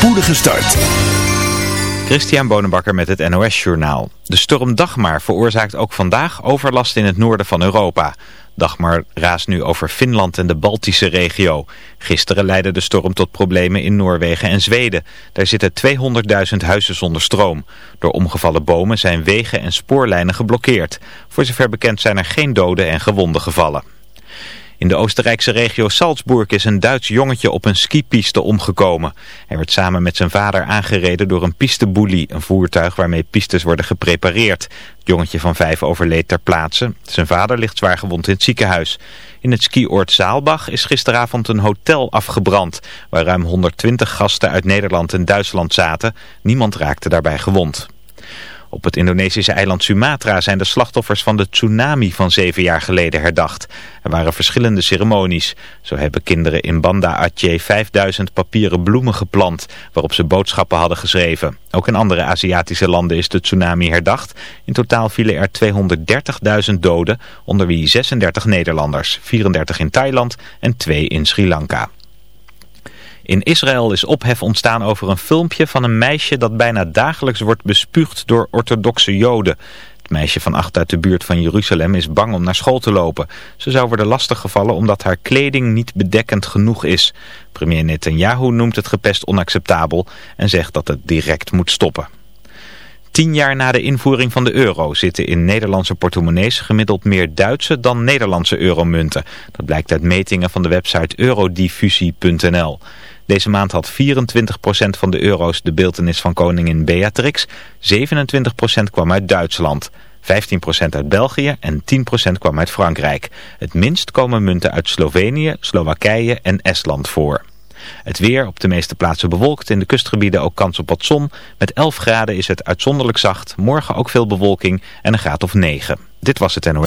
spoedige start. Christian Bonenbakker met het NOS Journaal. De storm Dagmar veroorzaakt ook vandaag overlast in het noorden van Europa. Dagmar raast nu over Finland en de Baltische regio. Gisteren leidde de storm tot problemen in Noorwegen en Zweden. Daar zitten 200.000 huizen zonder stroom. Door omgevallen bomen zijn wegen en spoorlijnen geblokkeerd. Voor zover bekend zijn er geen doden en gewonden gevallen. In de Oostenrijkse regio Salzburg is een Duits jongetje op een skipiste omgekomen. Hij werd samen met zijn vader aangereden door een pisteboelie, een voertuig waarmee pistes worden geprepareerd. Het jongetje van vijf overleed ter plaatse. Zijn vader ligt zwaargewond in het ziekenhuis. In het skioord Zaalbach is gisteravond een hotel afgebrand, waar ruim 120 gasten uit Nederland en Duitsland zaten. Niemand raakte daarbij gewond. Op het Indonesische eiland Sumatra zijn de slachtoffers van de tsunami van zeven jaar geleden herdacht. Er waren verschillende ceremonies. Zo hebben kinderen in Banda Aceh 5000 papieren bloemen geplant waarop ze boodschappen hadden geschreven. Ook in andere Aziatische landen is de tsunami herdacht. In totaal vielen er 230.000 doden, onder wie 36 Nederlanders, 34 in Thailand en 2 in Sri Lanka. In Israël is ophef ontstaan over een filmpje van een meisje dat bijna dagelijks wordt bespuugd door orthodoxe joden. Het meisje van acht uit de buurt van Jeruzalem is bang om naar school te lopen. Ze zou worden lastiggevallen omdat haar kleding niet bedekkend genoeg is. Premier Netanyahu noemt het gepest onacceptabel en zegt dat het direct moet stoppen. Tien jaar na de invoering van de euro zitten in Nederlandse portemonnees gemiddeld meer Duitse dan Nederlandse euromunten. Dat blijkt uit metingen van de website eurodiffusie.nl. Deze maand had 24% van de euro's de beeldenis van koningin Beatrix. 27% kwam uit Duitsland. 15% uit België en 10% kwam uit Frankrijk. Het minst komen munten uit Slovenië, Slowakije en Estland voor. Het weer op de meeste plaatsen bewolkt. In de kustgebieden ook kans op wat zon. Met 11 graden is het uitzonderlijk zacht. Morgen ook veel bewolking en een graad of 9. Dit was het hoor.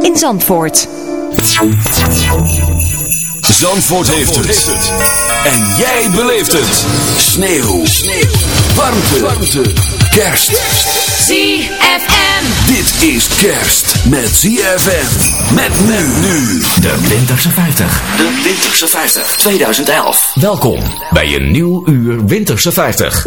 in Zandvoort. Zandvoort, heeft, het. En jij beleeft het. Sneeuw. Sneeuw. Warmte. Warmte. Kerst. ZFM. Dit is kerst met ZFM. Met nu. nu. De Winterse 50. De Winterse 50. 2011. Welkom bij een nieuw uur Winterse 50.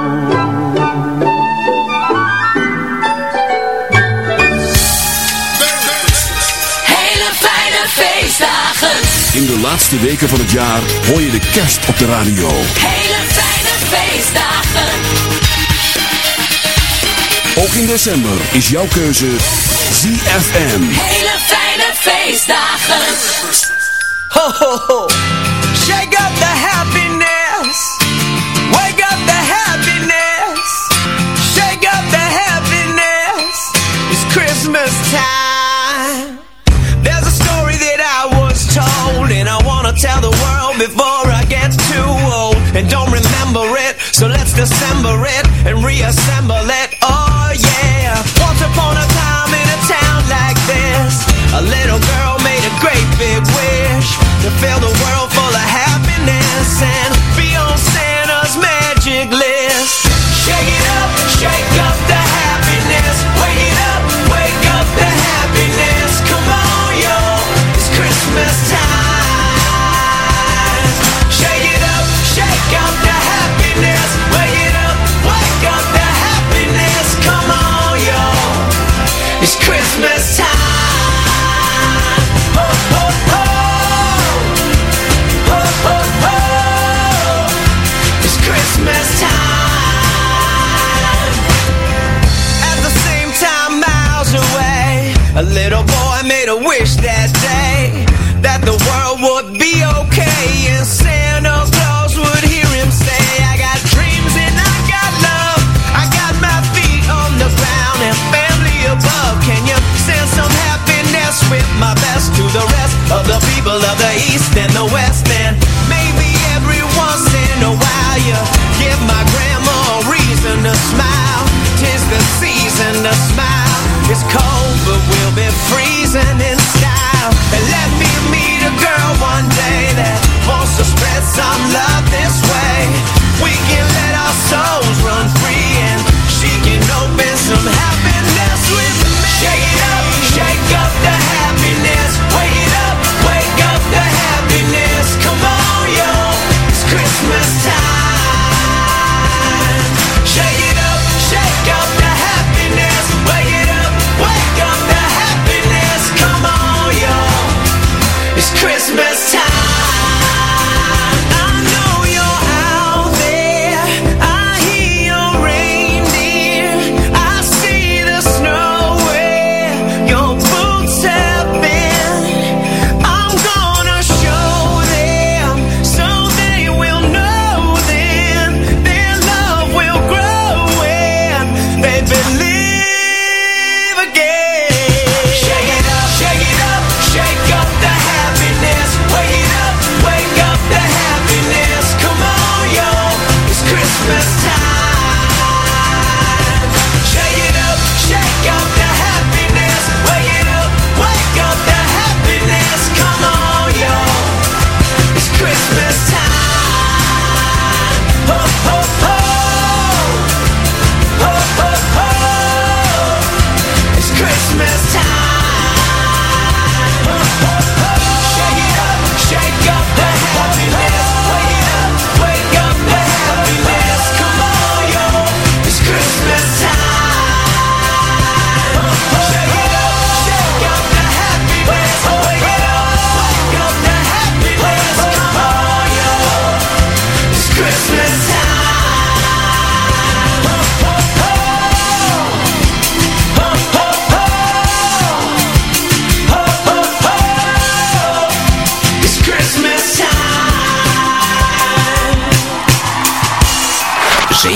In de laatste weken van het jaar hoor je de kerst op de radio. Hele fijne feestdagen. Ook in december is jouw keuze ZFM. Hele fijne feestdagen. Ho, ho, ho. Shake up the house.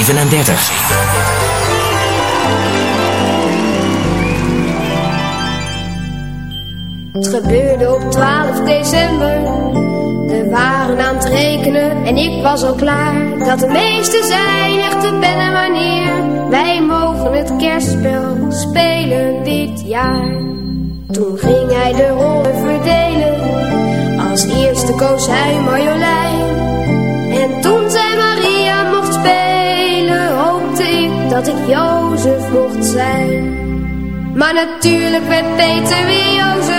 37. Het gebeurde op 12 december. We waren aan het rekenen en ik was al klaar. Dat de meeste zijn echte bellen wanneer. Wij mogen het kerstspel spelen dit jaar. Toen ging hij de rollen verdelen. Als eerste koos hij Marjolein. dat ik Jozef mocht zijn. Maar natuurlijk werd Peter weer Jozef.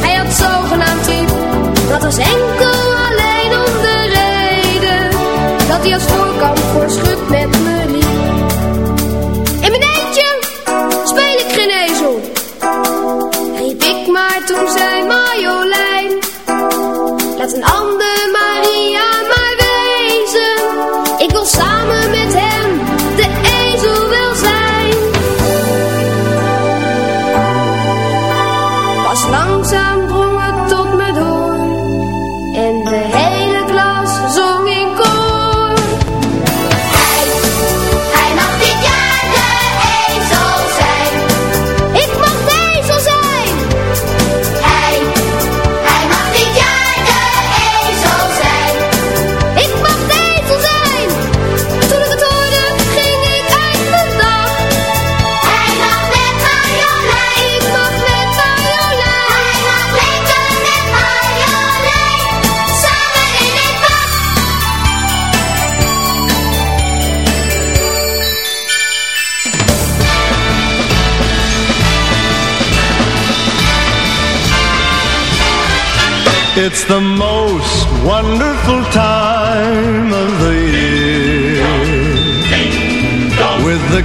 Hij had zogenaamd type. Dat was enkel alleen om de reden dat hij als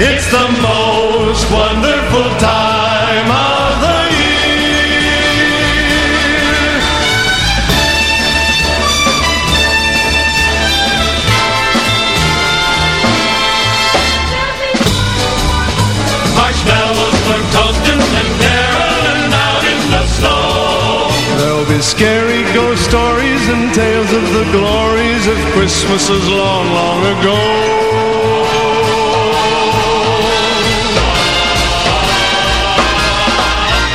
It's the most wonderful time of the year. Marshmallows for toasting and caroling out in the snow. There'll be scary ghost stories and tales of the glories of Christmases long, long ago.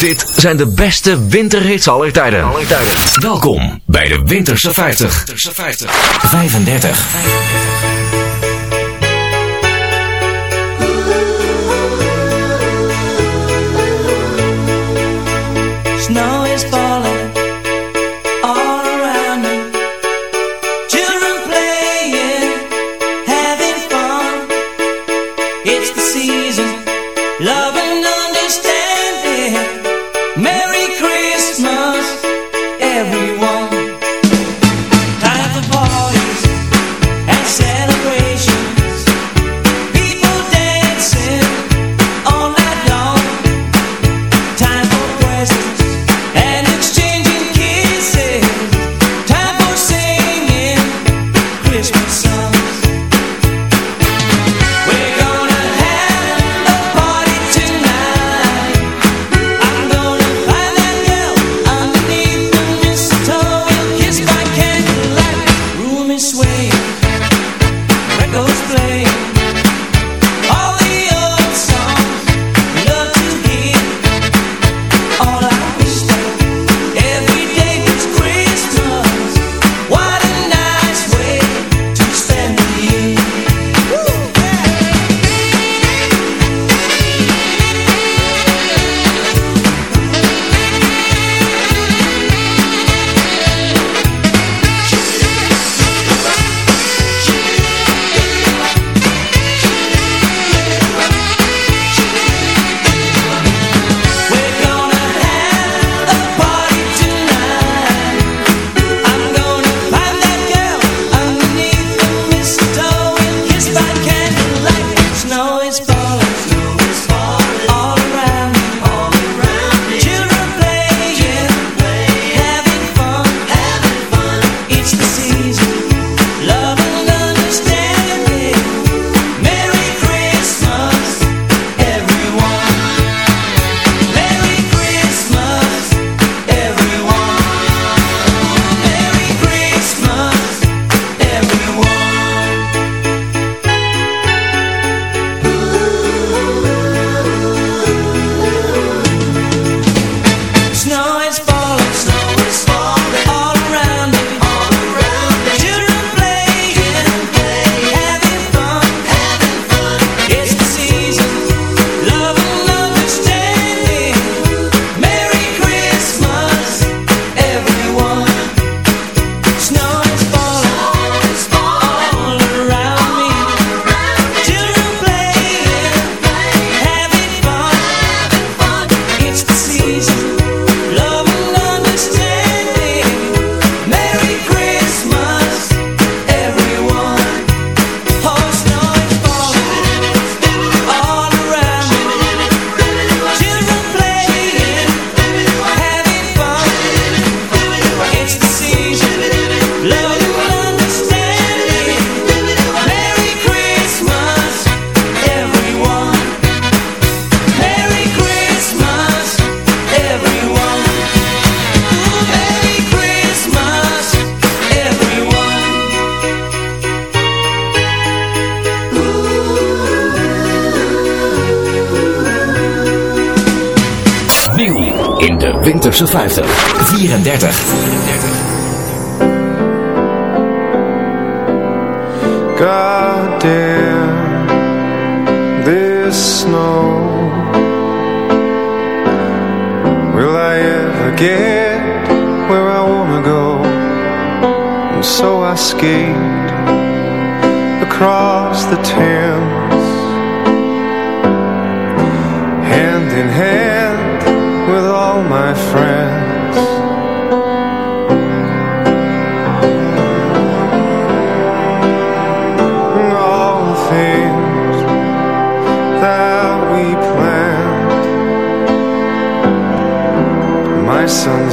Dit zijn de beste winterhits aller tijden. aller tijden. Welkom bij de Winterse 50. Winterse 50. 35. 35. God damn this snow Will I ever get where I wanna go And so I skate across the town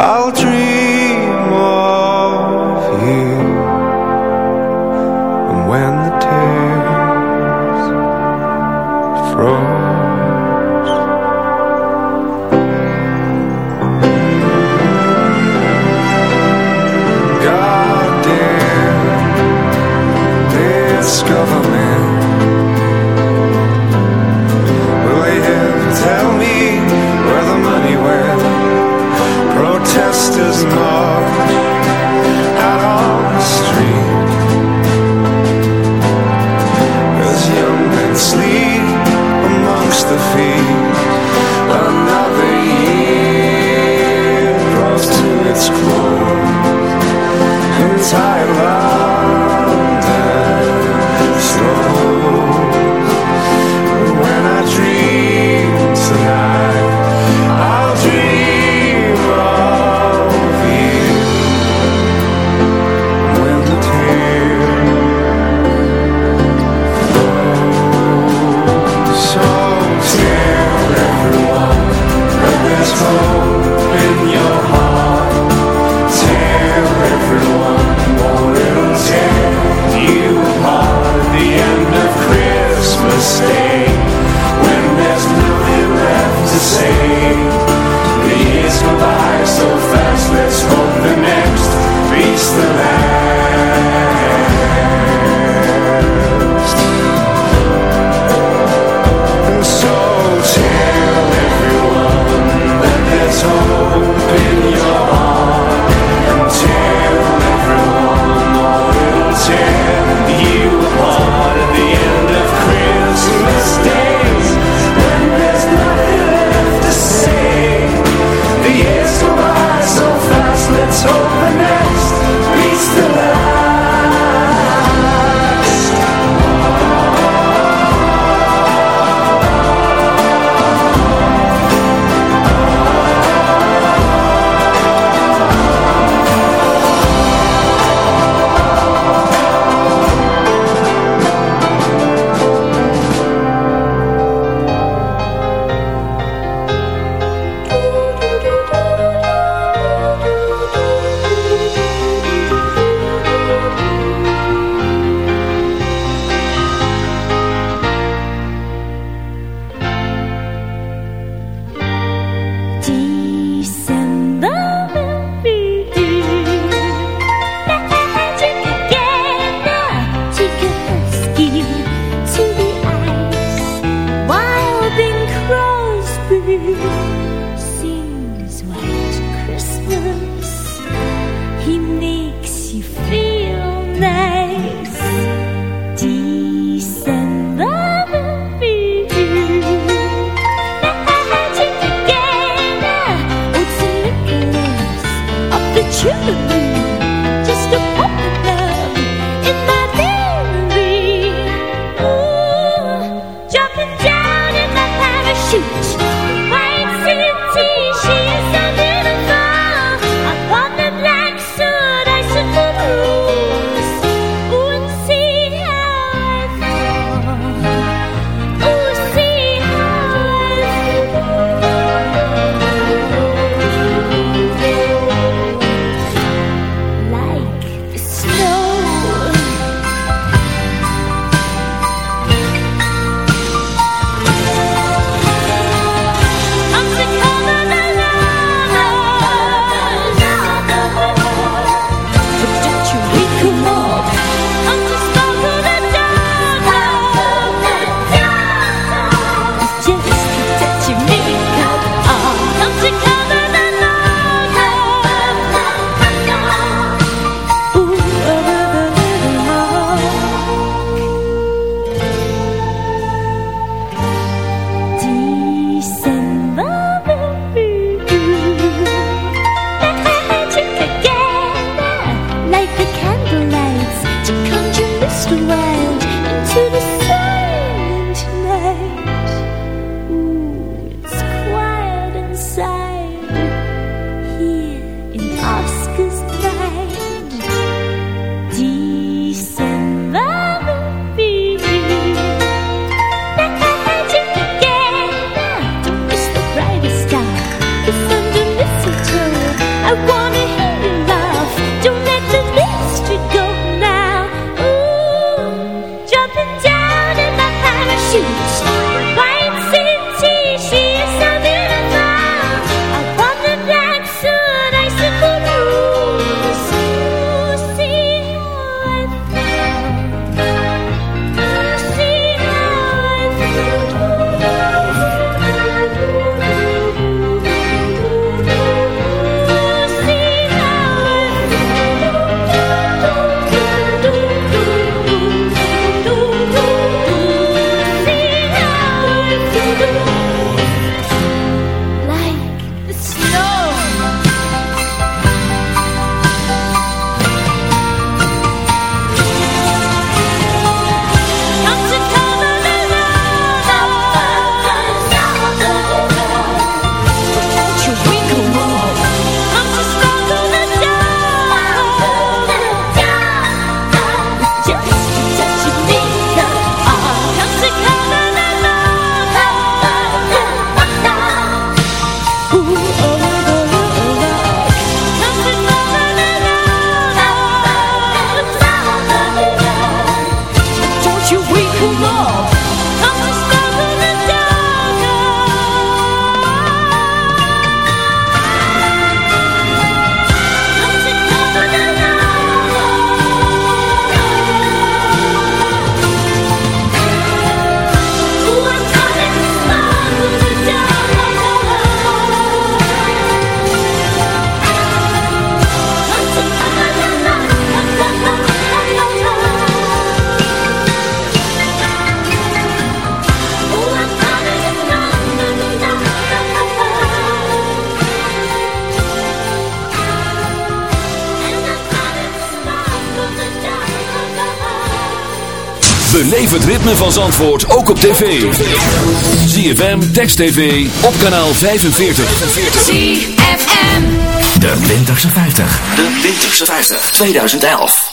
I'll dream just Beleef het ritme van Zandvoort ook op tv. ZFM, Text TV, op kanaal 45. ZFM. De Winterse 50. De Winterse 50. 2011.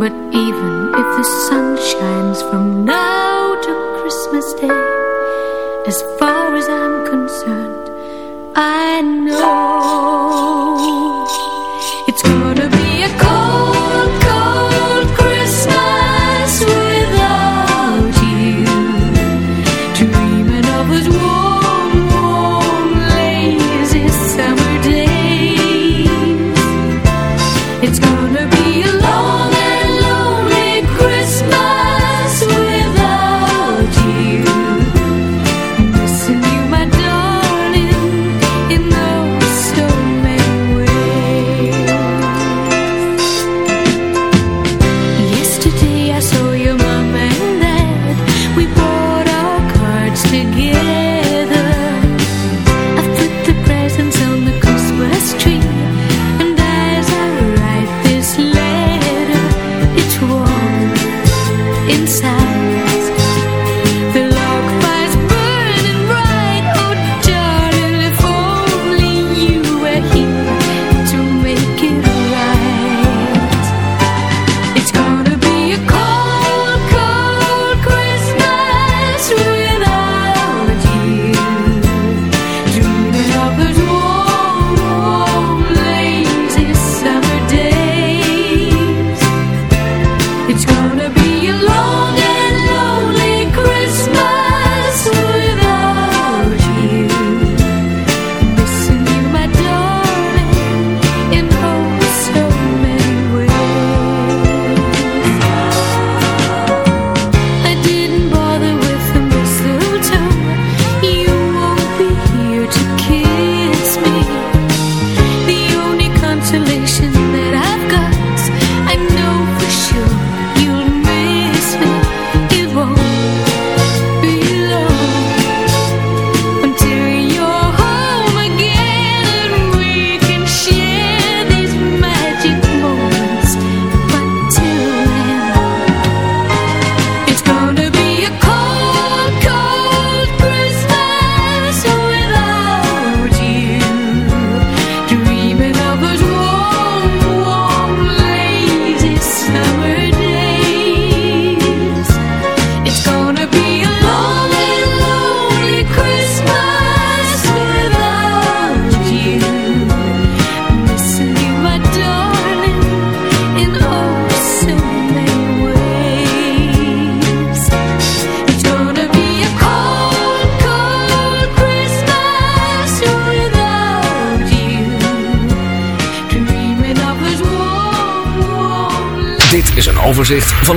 but even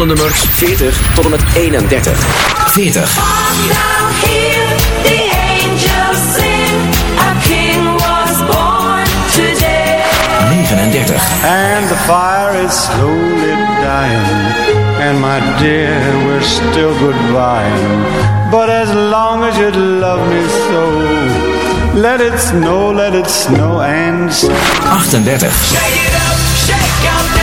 de nummers 40 tot en met 31. 40. And the fire is slowly dying And my dear, we're still goodbye But as long as you love me so Let it snow, let it snow and 38 Shake it up, shake out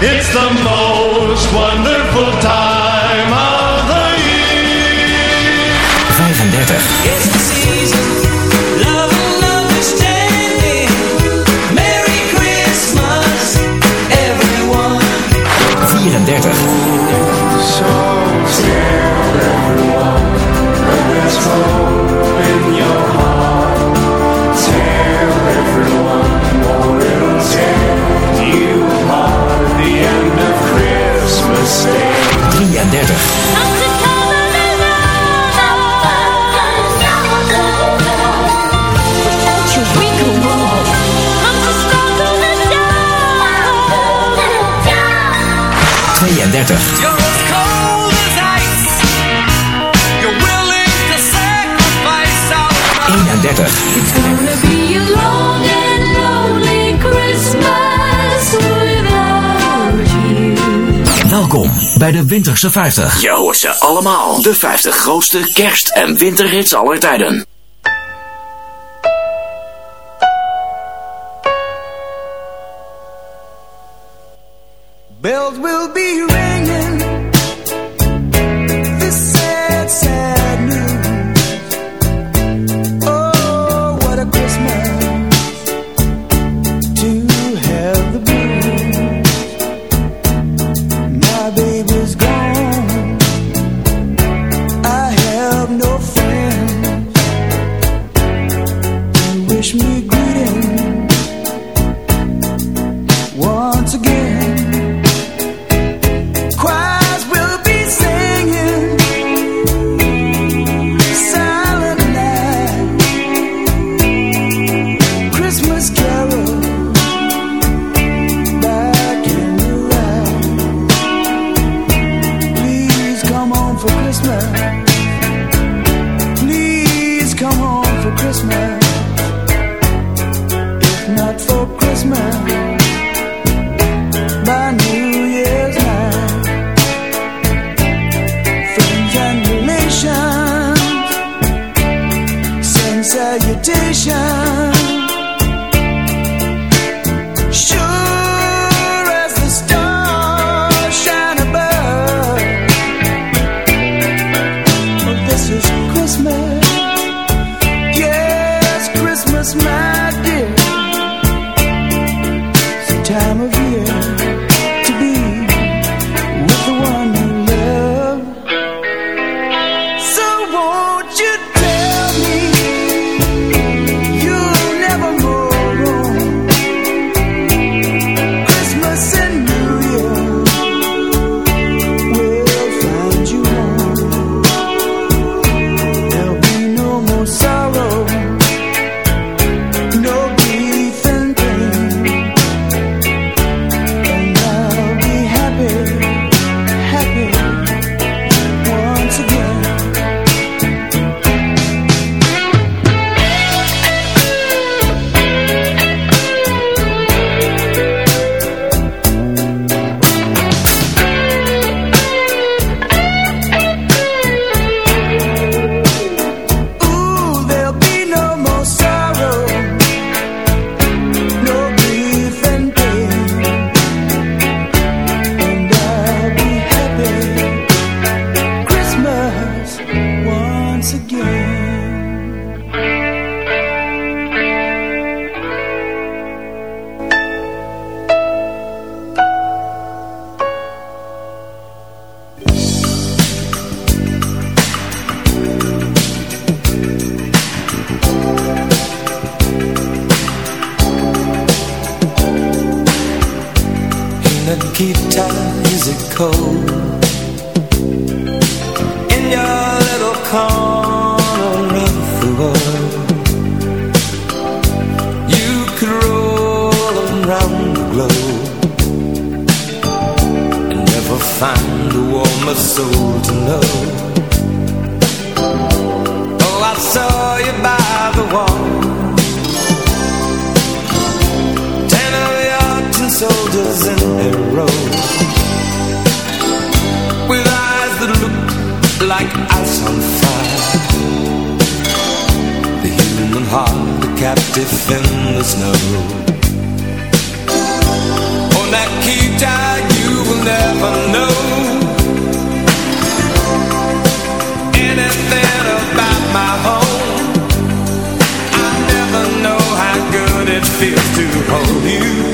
It's the most wonderful time of the year. 35. It's the season. Love and understanding. Merry Christmas, everyone. So tell everyone. there's hope in your heart. 30. You're as cold as ice. You're willing to sacrifice 31. It's gonna be a long Welkom bij de Winterse 50. Je hoort ze allemaal. De 50 grootste kerst- en winterhits aller tijden. Bells will road With eyes that look like ice on fire The human heart, the captive in the snow On that key tide you will never know Anything about my home I never know how good it feels to hold you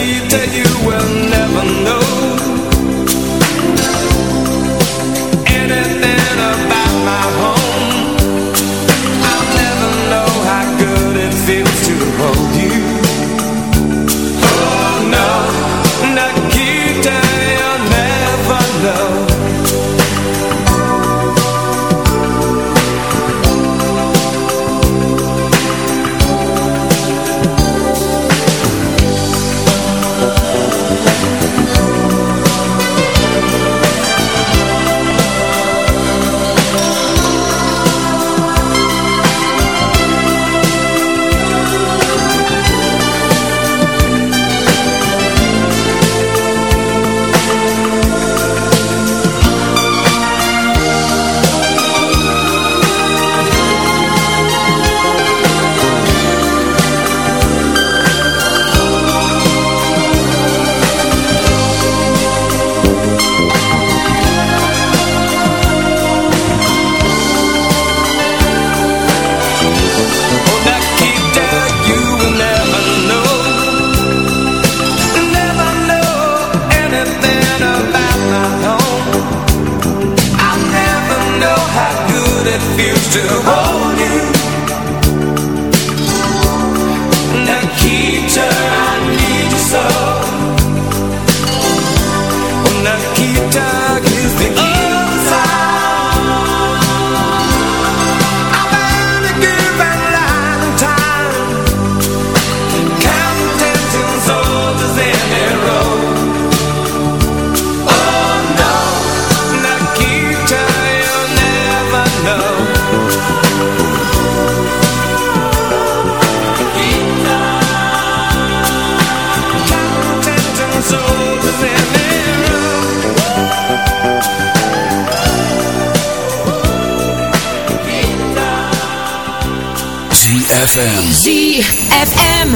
ZFM.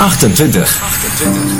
28. 28.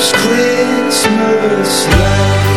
Christmas love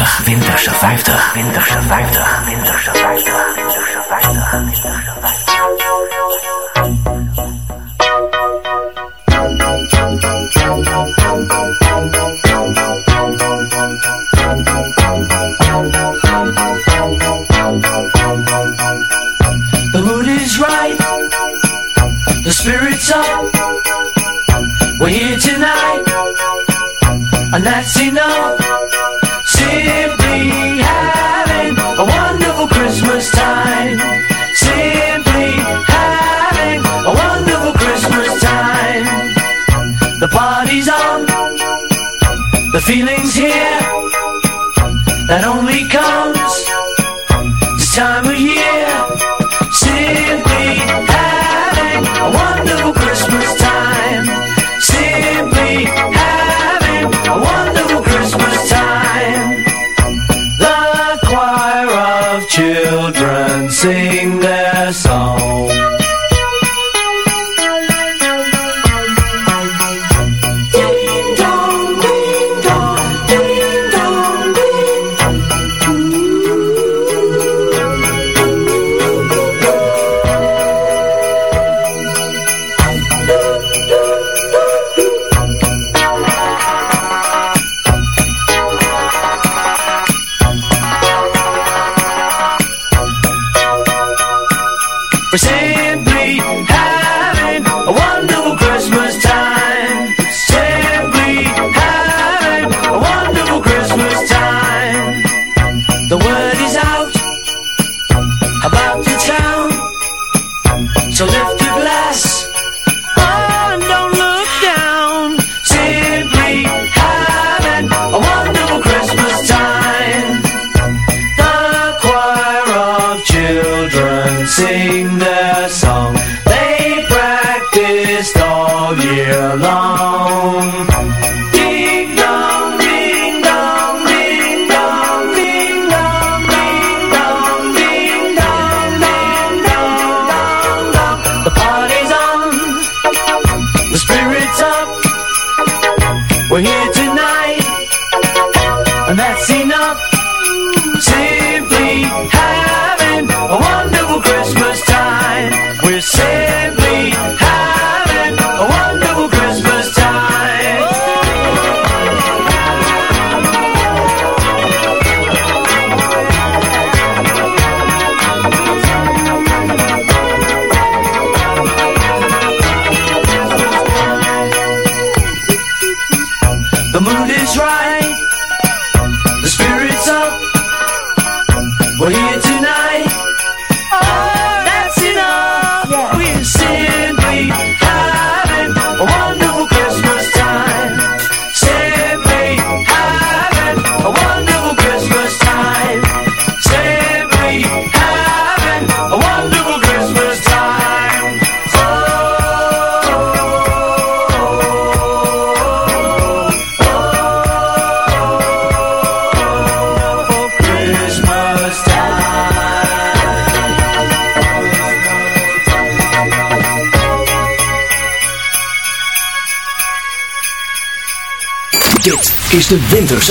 The mood is right, the spirit's up. We're here tonight, and that's enough.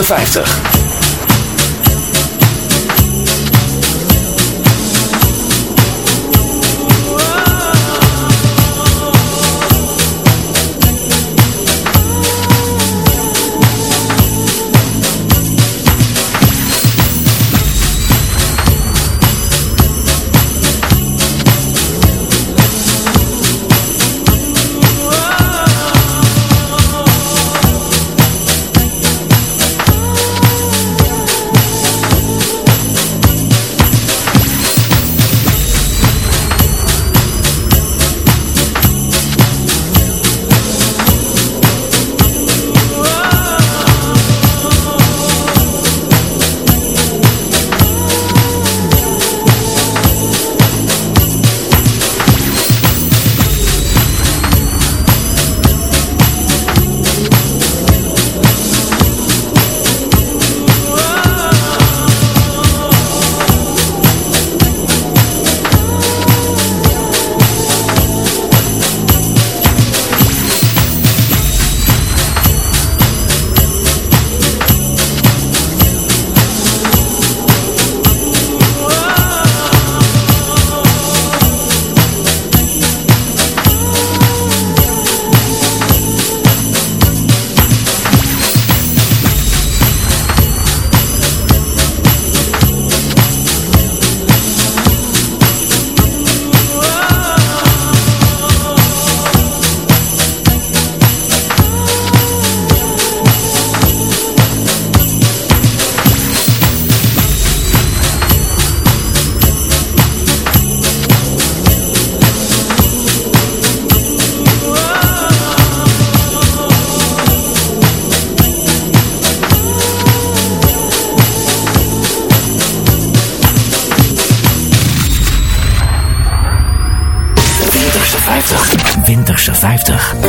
50. 50.